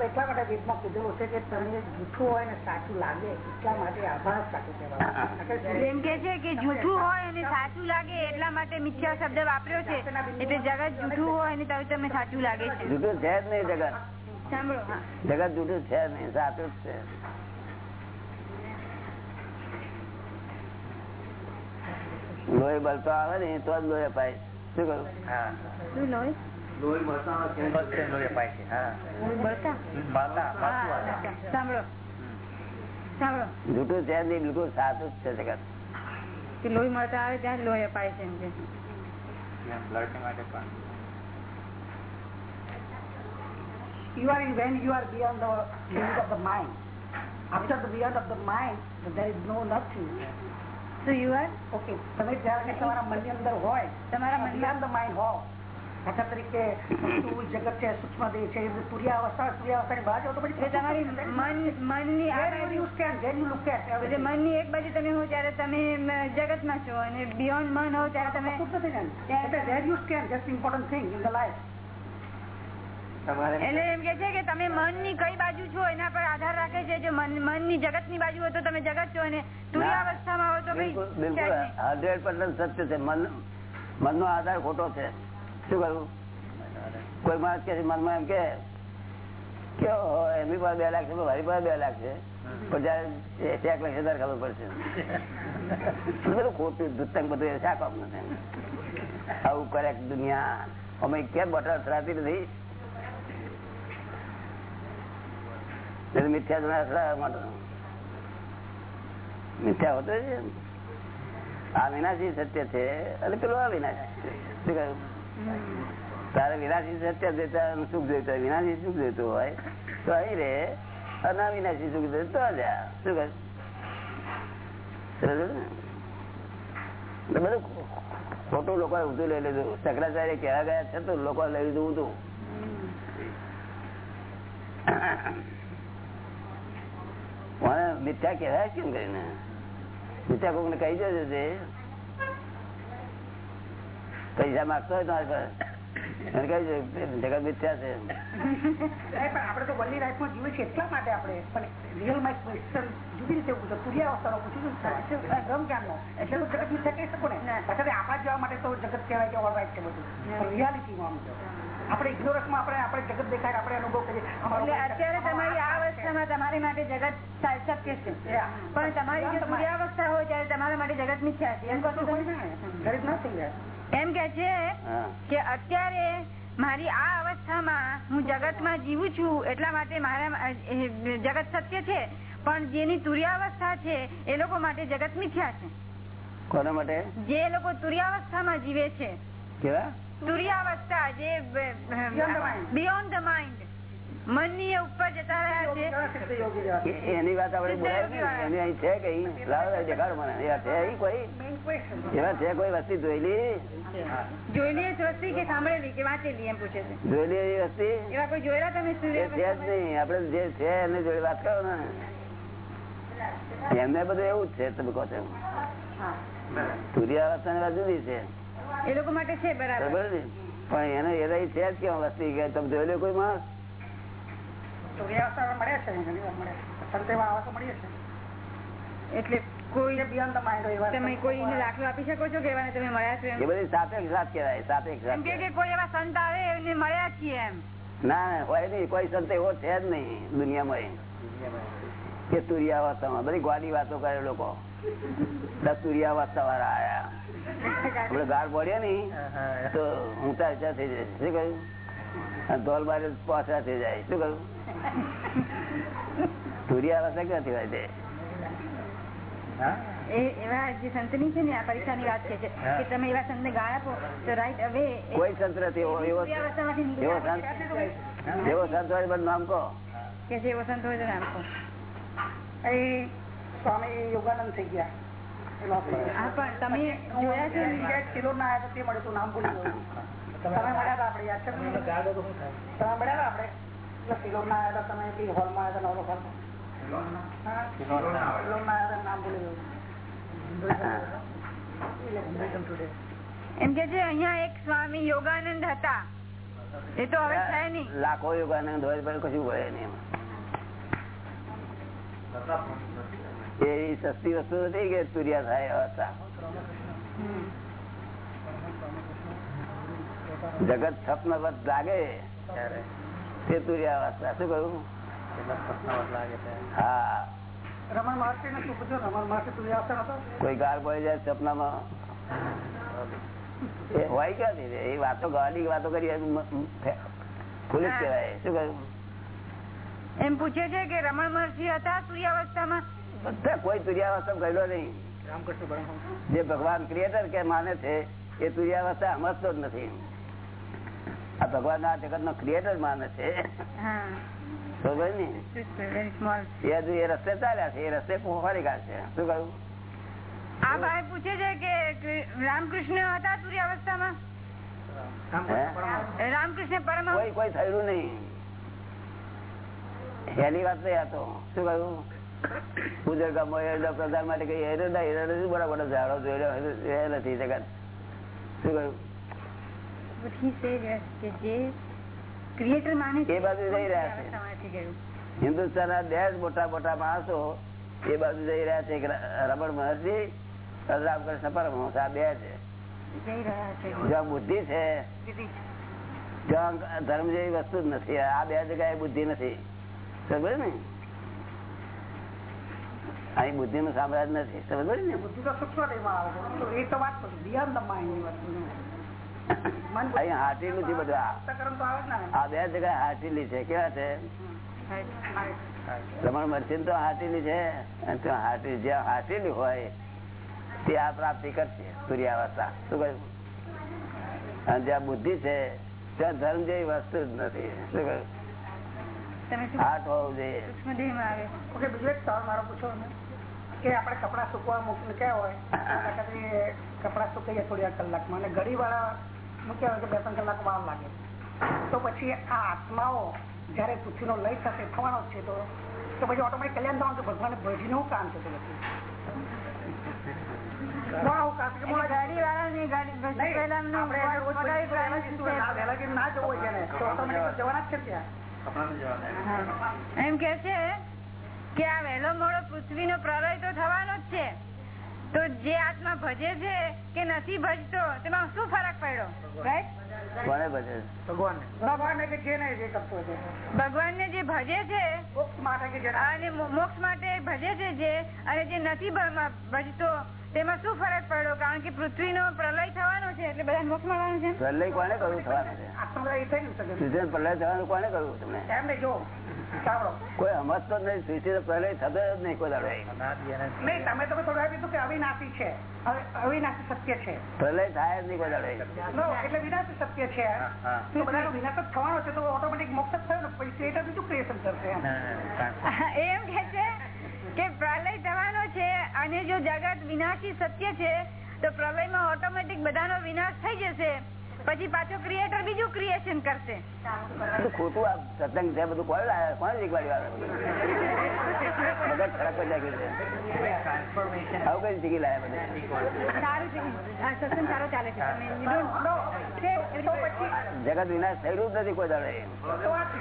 એટલા માટે વેદમાં કીધેલું છે કે તમને જૂઠું હોય ને સાચું લાગે એટલા માટે આભાર સાચું કહેવાય એમ કે છે કે જૂઠું હોય અને સાચું લાગે એટલા માટે મિથ્યા શબ્દ વાપર્યો છે. એટલે જગત જૂઠું હોય અને તમને સાચું લાગે છે. જૂઠું છે જ નહીં જગત. સાંભળો જગત જૂઠું છે નહીં સાચું જ છે. લોહી બળતો આવે ને તો જ લોહી અપાય. શું કરું હા. શું લોહી? બસ તે લોહી અપાય છે હા. લોહી બળતા બાલા પાછું હા આવે. સાંભળો. સાંભળો. જૂઠું છે જ નહીં બિલકુલ સાચું જ છે જગત. લોહી મળતા આવે ત્યાં જ લોહી અપાય છે એમ કે. એમ બ્લડ માટે પણ. You are in, when you are beyond the limit of the mind. After the beyond of the mind, there is no nothing. So you are Okay, તમે જ્યારે તમારા મનની અંદર હોય તમારા મનમાં beyond the હો દાખલા તરીકે વસ્તુ જગત છે સૂક્ષ્મ દેહ છે સૂર્યાવસ્થા સૂર્યાવસ્થાની બહાર જાઓ તો પછી તમારી મન મનની. મનની એક બાજુ તમે હો ત્યારે તમે જગતમાં છો અને બિયોન્ડ મન હો ત્યારે તમે કશું જ નથી ને. એટલે where you stand, that's the important thing in the life. એટલે એમ કે છે કે તમે મનની કઈ બાજુ છો એના પર આધાર રાખે છે જો મનની જગતની બાજુ હોય તો તમે જગત છો અને તુર્યાવસ્થામાં હોય તો. હંડ્રેડ પર્સન્ટ સત્ય છે. મન મનનો આધાર ખોટો છે. શું કરવું કોઈ માણસ કે મનમાં એમ કે એમની પાસે બે લાખ છે મારી પાસે બે લાખ છે. પણ જયારે એક લાખ હજાર ખબર પડશે. બધું ખોટું દુતંગ બધું શાક આવું કરેક્ટ દુનિયા. અમે કેમ બટર અથડાતી નથી એ તો મિથ્યા વિનાશી સુખ જોઈતું હોય. તો અહીં રે અને અવિનાશી સુખ જોઈતું તો શું બધું ખોટું લોકો ઊંધું લઈ લીધું. શંકરાચાર્ય કહેવા ગયા છે તો લોકો લઈ લીધું ઊંધું મિથ્યા કહેવાય કેમ કરીને? મિથ્યા કોક ને કહી દેજો છે પૈસા માંગતો હોય તમારી પાસે. કહી જગત મિથ્યા છે નહીં, તો વર્લ્ડની લાઈફમાં જીવીએ છીએ એટલા માટે આપણે પણ રિયલમાં ક્વેશ્ચન જુદી રીતે પૂછો તુર્યાવસ્થાનો પૂછ્યું છે ગમ જ્ઞાનનો એટલે તો જગત મિથ્યા કહી શકો ને. પછી આપણા જવા માટે તો જગત કહેવાય કે ઓલ રાઈટ છે બધું. રિયાલિટીમાં આમ તો. આપણે ઇગ્નોરન્સમાં આપણે આપણે જગત દેખાય આપણે અનુભવ કરીએ. એટલે અત્યારે તમારી આ અવસ્થામાં તમારી માટે જગત શક્ય છે. પણ તમારી જો તુર્યાવસ્થા હોય ત્યારે તમારા માટે જગત મિથ્યા છે. એમ કહો છો તમે? There is એમ કે છે કે અત્યારે મારી આ અવસ્થામાં હું જગતમાં જીવું છું એટલા માટે મારા જગત સત્ય છે. પણ જેની તુર્યાવસ્થા છે એ લોકો માટે જગત મિથ્યા છે. કોના માટે? જે લોકો તુર્યાવસ્થામાં જીવે છે. કેવા? જે. બિયોન્ડ ધ માઇન્ડ ઉપર જતા રહ્યા છે. એની વાત આપડે એની છે. કઈ લાવો દેખાડો મને. છે કોઈ? એવા છે કોઈ વસ્તી? જોયેલી? જોયેલી વસ્તી કે સાંભળેલી કે વાંચેલી એમ પૂછે છે. જોયેલી એવી વસ્તી? એવા કોઈ જોયેલા તમે એ છે જ નહીં. આપડે જે છે એની જોડે વાત કરો ને. એમને બધું એવું જ છે તમે કહો છો સૂર્યાવસ્થા ની વાત જુદી છે. એ લોકો માટે છે બરાબર. ને પણ એને એ છે જ કેવા વસ્તી ગયા તમે જોયેલી કોઈ માણસ. સૂર્યાવસ્થા એટલે કોઈ બિયોન્ડ ધ માઇન્ડ એવા તમે કોઈને દાખલો આપી શકો છો કે તમે મળ્યા છો એ બધી સાપેક્ષ વાત કહેવાય સાપેક્ષ એમ કે કે કોઈ એવા સંત આવે એમને મળ્યા છીએ એમ. ના હોય નહીં. કોઈ સંત એવો છે જ નહીં દુનિયામાં. કે તુરિયાવસ્થામાં બધી ગોડી વાતો કરે લોકો. દસ તુરિયાવસ્થા વાળા આયા. આપડે ગાર પડ્યા નઈ તો ઊંચા ઊંચા થઈ જાય. શું કહ્યું? ધોલ બારે પાછા થઈ જાય. શું કહ્યું? તુરિયાવસ્થા ક્યાંથી હોય છે એવા જે સંતની છે ને આ પરીક્ષાની વાત છે કે તમે એવા સંતને ગાળ આપો તો રાઈટ હવે એ- કોઈ સંત નથી એવો એવો અવસ્થામાંથી નીકળી એવો આવે. સંત એવો સંત હોય બધું નામ કહો. કે જે એવો સંત હોય તો નામ કહો. એ સ્વામી યોગાનંદ થઈ ગયા. તમે જોયા છે તો નામ ભૂલી ગયો. તમે મળ્યા યાદ છે થાય? તમે મળ્યા ના આવ્યા તમે કઈ આવ્યા નવરો એમ કે છે અહીંયા એક સ્વામી યોગાનંદ હતા. એ તો હવે છે નહીં. લાખો યોગાનંદ હોય પણ કશું હોય નહીં એમાં. એ સસ્તી વસ્તુ નથી કે તુરિયા થાય જગત સ્વપ્ન લાગે તે તુરિયા અવસ્થા શું કહ્યું હા રમણ મહર્ષિ ને શું પૂછ્યું રમણ મહર્ષિ તું યાદ હતો કોઈ ગાળ પડી જાય સપનામાં એ હોય ક્યાંથી એ વાતો ગાડી વાતો કરી જ કહેવાય શું કહ્યું એમ પૂછે છે કે રમણ મહર્ષિ હતા સૂર્યાવસ્થામાં બધા કોઈ તુરિયાવસ્થા ગયેલો નહીં. જે ભગવાન ક્રિએટર કે માને છે એ તુરિયાવસ્થા સમજતો જ નથી. આ ભગવાન આ જગત નો ક્રિએટર માને છે. હા. બરોબર ને? વેરી સ્મોલ એ રસ્તે ચાલ્યા છે એ રસ્તે ફરી કાઢશે. શું કહ્યું? આ ભાઈ પૂછે છે કે રામકૃષ્ણ હતા સૂર્યાવસ્થામાં રામકૃષ્ણ પરમ કોઈ કોઈ થયેલું નહીં. હેલી વાત નહીં આ તો. શું કહ્યું? ઉજળ ગામમાં એરડા પ્રધાન માટે કઈ એરડા એરડા નથી બડા બડા ઝાડો જોયેલો એ નથી જગત શું કહ્યું But he said yes, કે જે ક્રિએટર માને એ બાજુ જઈ રહ્યા છે. સૂર્યાવસ્થામાંથી ગયું. હિન્દુસ્તાન ના બે જ મોટા મોટા માણસો એ બાજુ જઈ રહ્યા છે એક ર- રમણ મહર્ષિ અને રામકૃષ્ણ પરમહંસ આ બે છે જઈ રહ્યા છે જ્યાં બુદ્ધિ છે દીદી. ત્યાં ધર્મ જેવી વસ્તુ જ નથી આ બે જગ્યાએ બુદ્ધિ નથી સમજ ને અહીં બુદ્ધિ નું સામ્રાજ નથી સમજ ને? બુદ્ધિ તો આવે એ તો વાત હાટીલું છે. બધું. આ. બે જગ્યા હાટીલી છે. કેવા છે? રમણ મરચી તો હાટીલી છે. હાટી જ્યાં હાટીલી હોય તે આ પ્રાપ્તિ કરશે સૂર્યાવસ્થા. શું કહ્યું? અને જ્યાં બુદ્ધિ છે ત્યાં ધર્મ જેવી વસ્તુ જ નથી. શું કહ્યું? હાથ હોવું જોઈએ. કે આપણે કપડા સુકવા મૂકીને ક્યાં હોય કપડા સુકાઈએ થોડી કલાકમાં. અને ઘડી વાળા મૂક્યા હોય કે બે ત્રણ કલાક વાર લાગે. તો પછી આ આત્માઓ જયારે પૃથ્વીનો લય થશે થવાનો છે તો તો પછી ઓટોમેટિક કલ્યાણ થવાનું તો ભગવાને ભજીને કામ છે. તો પછી છે છે. એમ કે છે કે આ વહેલો મોડો પૃથ્વીનો પ્રલય તો થવાનો જ છે. તો જે આત્મા ભજે છે કે નથી ભજતો તેમાં શું ફરક પડ્યો? ભગવાન. ને જે ભજે છે અને મોક્ષ માટે ભજે છે જે અને જે નથી ભજતો તેમાં શું ફરક પડ્યો? કારણ કે પૃથ્વીનો પ્રલય થવાનો છે એટલે બધા મોક્ષ મળવાનું છે? પ્રલય કોને કહ્યું થવાનું છે. ને પ્રલય થવાનું કોને કરવું? તમે? એમને જો કોઈ સમજતો નહીં સૂચિત પ્રલય થતો જ નહીં કોઈ દાડો. નહીં તમે તમે થોડું કીધું કે અવિનાશી છે. અવિનાશી સત્ય છે. પ્રલય થાય જ નહીં કોઈ દાડો. એટલે વિનાશી સત્ય છે. તો બધાનો વિનાશ જ થવાનો છે તો ઓટોમેટિક મોક્ષ જ થયો ને પછી એટલે બીજું ક્રિએશન કરશે એમ. એમ કે છે કે પ્રલય થવાનો છે અને જો જગત વિનાશી સત્ય છે તો પ્રલયમાં ઓટોમેટિક બધાનો વિનાશ થઈ જશે. પછી પાછો ક્રિએટર બીજું ક્રિએશન કરશે. ખોટું આ સત્સંગ છે બધું કોણ લાવે કોણ શીખવાડી જગત વિનાશ થયેલું જ નથી કોઈ દાડે.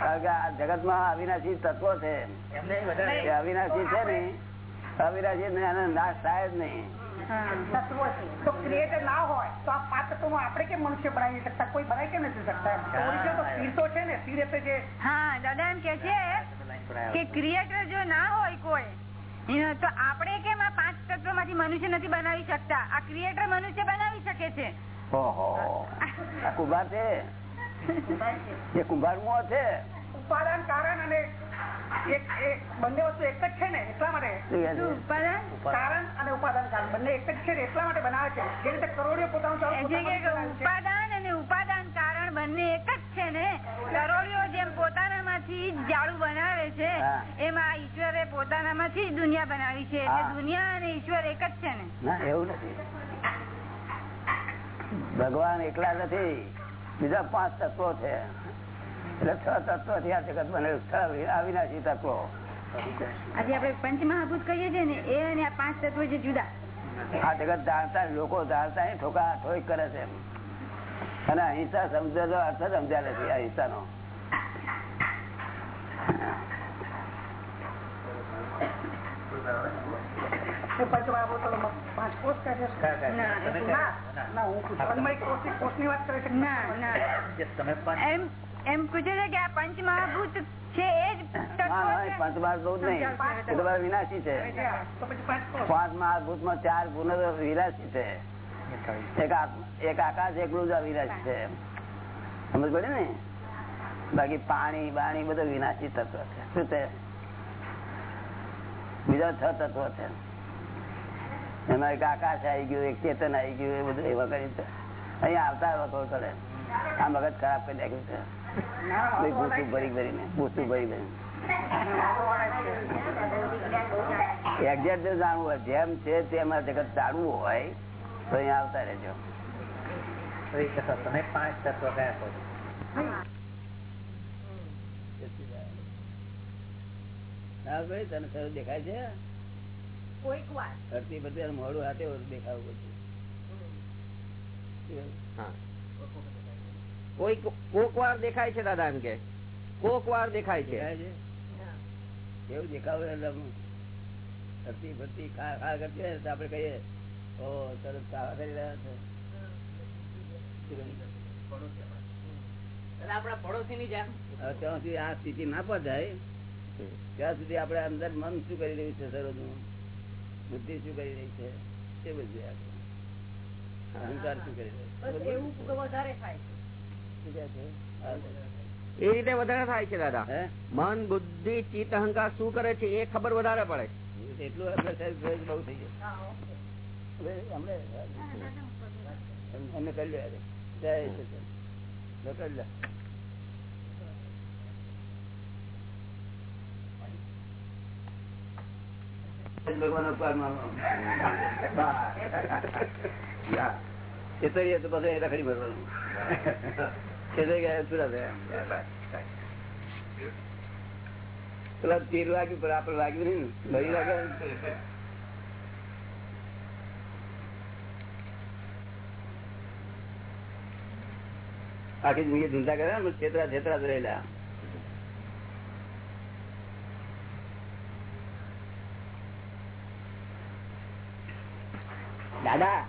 કારણ કે આ જગતમાં અવિનાશી તત્વો છે. અવિનાશી છે ને અવિનાશી ને નાશ થાય જ નહીં. તત્વો છે તો ક્રિએટર ના હોય તો આ પાંચ તત્વો આપણે કેમ મનુષ્ય બનાવી શકતા કોઈ બનાવી કેમ નથી શકતા? તો છે ને પીર એટલે જે હા દાદા એમ કે છે કે ક્રિએટર જો ના હોય કોઈ તો આપણે કેમ આ પાંચ તત્વો માંથી મનુષ્ય નથી બનાવી શકતા? આ ક્રિએટર મનુષ્ય બનાવી શકે છે. ઓહો. કુંભાર છે? કુંભાર છે? ઉપાદાન કારણ અને બંને વસ્તુ એક જ છે ને? એટલા માટે? કારણ અને ઉપાદાન કારણ બંને એક જ છે ને? એટલા માટે બનાવે છે. જે રીતે કરોડિયો પોતાનું પોતાનું. ઉપાદાન અને ઉપાદાન કારણ બંને એક જ છે ને? કરોડિયો જેમ પોતાના માંથી જાડું બનાવે છે એમાં આ ઈશ્વરે પોતાનામાંથી જ દુનિયા બનાવી છે. એટલે દુનિયા અને ઈશ્વર એક જ છે ને? ના એવું નથી. ભગવાન એકલા નથી. બીજા પાંચ તત્વો છે. એટલે છ તત્વો થી આ જગત બનેલું છ અવિનાશી તત્વો આજે આપણે પંચમહાભૂત કહીએ છીએ ને એ અને આ પાંચ તત્વો છે જુદા. આ જગત જાણતા લોકો જાણતા ઠોકા ઠોક કરે છે અને અહિંસા સમજવાનો અર્થ જ સમજ્યા નથી અહિંસા નો એ પંચમહાભૂતોમાં પાંચ કોષ કહે છે ના, એ તો- ના ના હું પૂછું અન્મય કોષની કોષની વાત કરે છે ના ના એમ એમ પૂછે છે કે આ પંચમહાભૂત છે એ જ તત્વો ના ના એ છે. પંચમહાર બહુ જ નહીં એ તો બધા વિનાશી છે. તો પછી પાંચ કોષ પાંચ મહાભૂતમાં ચાર ગુણ તો વિનાશી છે. એક આ- એક આકાશ એકલું જ અવિનાશી છે. સમજ પડે ને? બાકી પાણી બાણી બધું વિનાશી તત્વ છે. શું છે? બીજા છ તત્વો છે. એમાં એક આકાશ આવી ગયું એક ચેતન આવી ગયું એ બધું એવા કરી છે. અહીંયા આવતા વખો કરે. આ મગજ ખરાબ કરી નાખ્યું છે. કોઈ ભૂસું ભરી ભરીને ભૂસું ભરી ભરીને. એક્ઝેક્ટ જાણવું હોય જેમ છે તેમ જગત જાણવું હોય તો અહીંયા આવતા રહેજો. તમે પાંચ તત્વ કયા છો? તને સરસ દેખાય છે? કોઈક વાર ધરતી બધી મોડું હાથે દેખાવું બધું કોઈ કોક વાર દેખાય છે દાદા એમ કે. કોક વાર દેખાય છે. એવું દેખાવું એટલે આમ ખા ખા કરતી હોય તો આપણે કહીએ ઓ સરસ ખાવા કરી રહ્યા છે. આપડા પડોશી ની જેમ. ત્યાં સુધી આ સ્થિતિ ના પહોંચાય ત્યાં સુધી આપડે અંદર મન શું કરી રહ્યું છે સરોજનું બુદ્ધિ શું કરી રહી છે? એ બધું અહંકાર શું કરી રહ્યો છે? એવું વધારે થાય. એ રીતે વધારે થાય છે દાદા હે? મન બુદ્ધિ ચિત્ત અહંકાર શું કરે છે એ ખબર વધારે પડે એટલું આપણે સાહેબ સહેજ બહુ થઈ ગયું હવે હમણે એમ- એમને કરી લે આજે. જય સચિન. લો કરી લે. ભગવાન અપકાર માનો. યા. છેતરીએ તો પછી રખડી ભરવાનું <laughs> છેતરી ગયા થયા પેલા તીર લાગ્યું પણ આપડે લાગ્યું નહીં ને. લાગે આખી ધંધા કર્યા છેતરા છેતરા જ રહેલા દાદા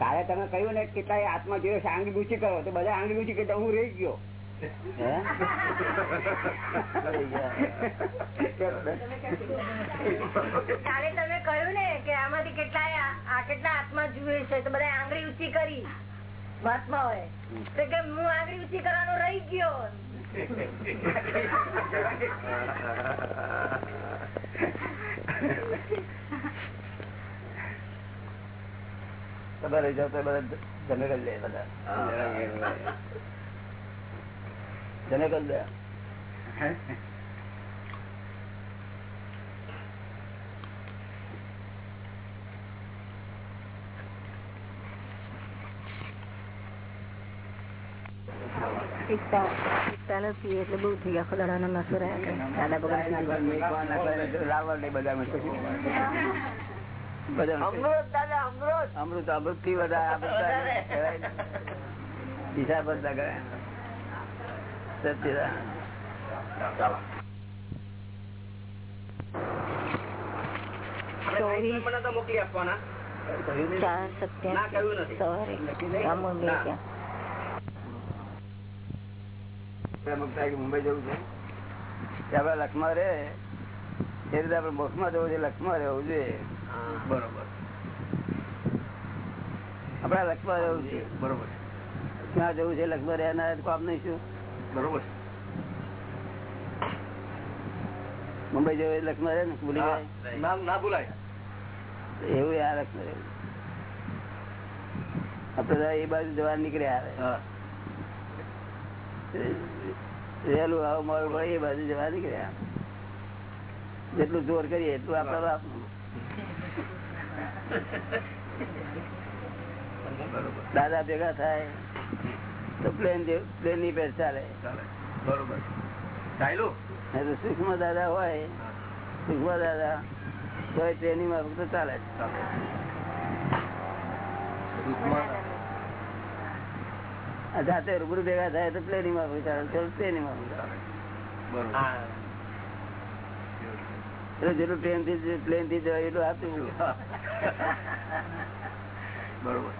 કાલે તમે કહ્યું ને કેટલા આત્મા જોયો છે આંગળી ઊંચી કરો તો બધા આંગળી ઊંચી કરતા હું રહી ગયો. હે? કાલે તમે કહ્યું ને કે આમાંથી કેટલા આ કેટલા આત્મા જુએ છે તો બધા આંગળી ઊંચી કરી. મહાત્મા હોય. તો કે હું આંગળી ઊંચી કરવાનો રહી ગયો? <laughs> <laughs> તમે રહી જાવ તો બધા કરી લે બધા. પીતા નથી એટલે બહુ થઈ ગયા આખો દાડાનો નશો રહ્યા દાદા ભગવાન બધા બધા અમૃત અમૃત. થી વધારે બધા કરે મોકલી આપવાના. મુંબઈ જવું છે. આપડે લખમાં રે એ રીતે આપડે મોક્ષમાં જવું છે લખમાં રહેવું જોઈએ. બરોબર. આપડા લખમાં રહેવું છે. બરોબર. ક્યાં જવું છે લખમાં રહેના કામ નહીં શું? બરોબર. મુંબઈ જવું લખમાં રહે ને ભૂલી જાય. ના ના ભૂલાય. એવું યાર લખમાં રહેવું આપડે એ બાજુ જવા નીકળ્યા વહેલું આવું પડે એ બાજુ જવા નીકળ્યા. જેટલું જોર કરીએ એટલું આપડા દાદા ભેગા થાય તો પ્લેન પ્લેનની પેર ચાલે. બરોબર. સૂક્ષ્મ દાદા હોય સૂક્ષ્મ દાદા તો ટ્રેનિંગમાં ફક્ત ચાલે. જાતે રૂબરૂ ભેગા થાય તો પ્લેનિંગમાં ચાલે તો ટ્રેનિંગમાં ચાલે. એટલે જેટલું ટ્રેનથી પ્લેનથી જવાય એટલું આપતું બરોબર.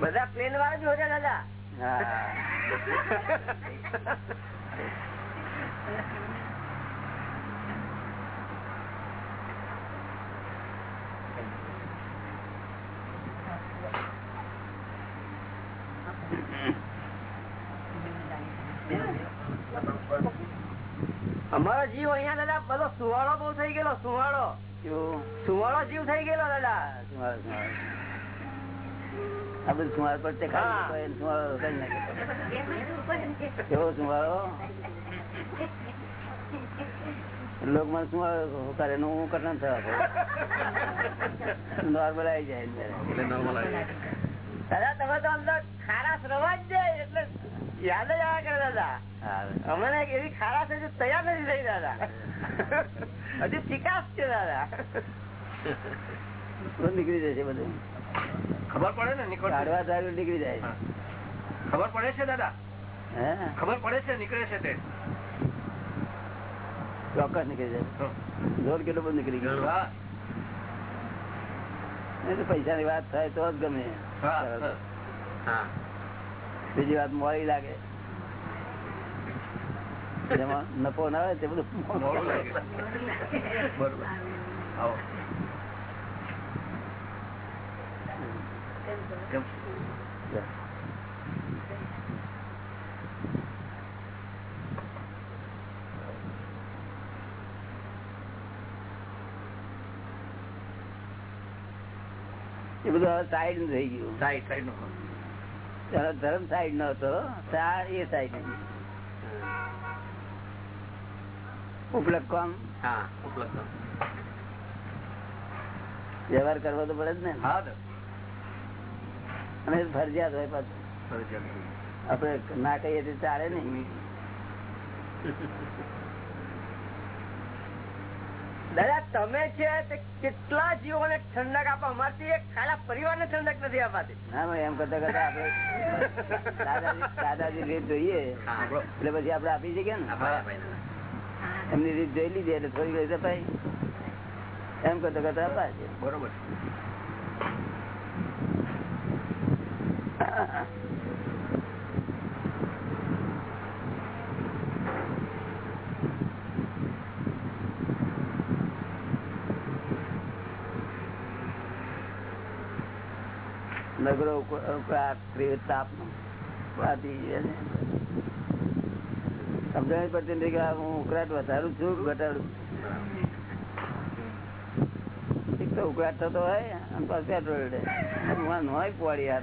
બધા પ્લેન વાળા જ હોય દાદા <laughs> હા અમારો જીવ અહીંયા દાદા બધો સુવાળો બહુ થઈ ગયેલો સુવાળો. સુવાળો જીવ થઈ ગયેલો દાદા. આ બધું પર તે. કોઈ નાખે. કેવો લોક મને કરે ને હું કટન થવા નોર્મલ આવી જાય. normal દાદા તમે તો અંદર ખારાશ રવા જ જાય એટલે યાદ જ આવ્યા કરે દાદા? અમને એવી ખારા છે તૈયાર નથી થઈ દાદા. હજુ ચિકાસ છે દાદા. નીકળી જશે બધું. ખબર પડે ને નીકળવા દારૂ નીકળી જાય ખબર પડે છે દાદા? ખબર પડે છે નીકળે છે તે? ચોક્કસ નીકળી જાય જોર કેટલો બધું નીકળી ગયો. પૈસા ની વાત થાય તો જ ગમે. હા હા. બીજી વાત મોડી લાગે જેમાં નફો ના હોય તે બધું મોડું લાગે બરોબર આવો કેમ એ બધું હવે સાઈડ થઈ ગયું સાઈડ સાઈડ નો ત્યારે ધર્મ સાઈડ નો હતો. એ સાઈડ ઉપલબ્ધ કોમ હા ઉપલબ્ધ વ્યવહાર કરવો તો પડે જ ને. હા તો. અને ફરજિયાત હોય પાછું. આપડે ના કહીએ તો ચાલે નહીં. <laughs> દાદા તમે છે કેટલા કેટલા જીવોને ઠંડક આપો? અમારથી ખાલા પરિવાર ને ઠંડક નથી અપાતી ના ભાઈ એમ કરતા કરતા આપડે <laughs> દાદાજી દાદાજી રીત જોઈએ. એટલે પછી આપડે આપી શકીએ ને? ભાઈ, ભાઈ. એમની રીત જોઈ લીધી એટલે થોડી ઘણી અપાય એમ કરતા કરતા અપાય બરોબર. <laughs> નગરો જ પડતી નથી કે હું ઉકળાટ વધારું છું ઘટાડું. એક તો ઉકળાટ થતો હોય અને પાછું રે ભગવાન હોય પોળી આ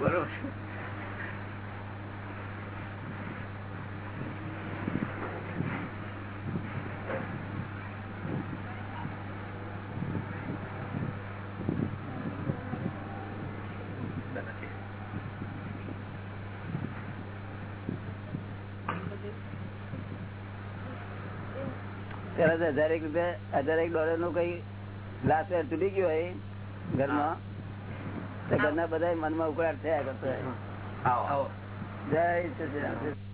બરોબર. તરત હજાર એક રૂપિયા હજાર એક ડોલરનું કઈ ગ્લાસ તૂટી ગયું હોય ઘરમાં તો ઘરના બધા મનમાં ઉકળાટ થયા કરતો જય સચિદાનંદ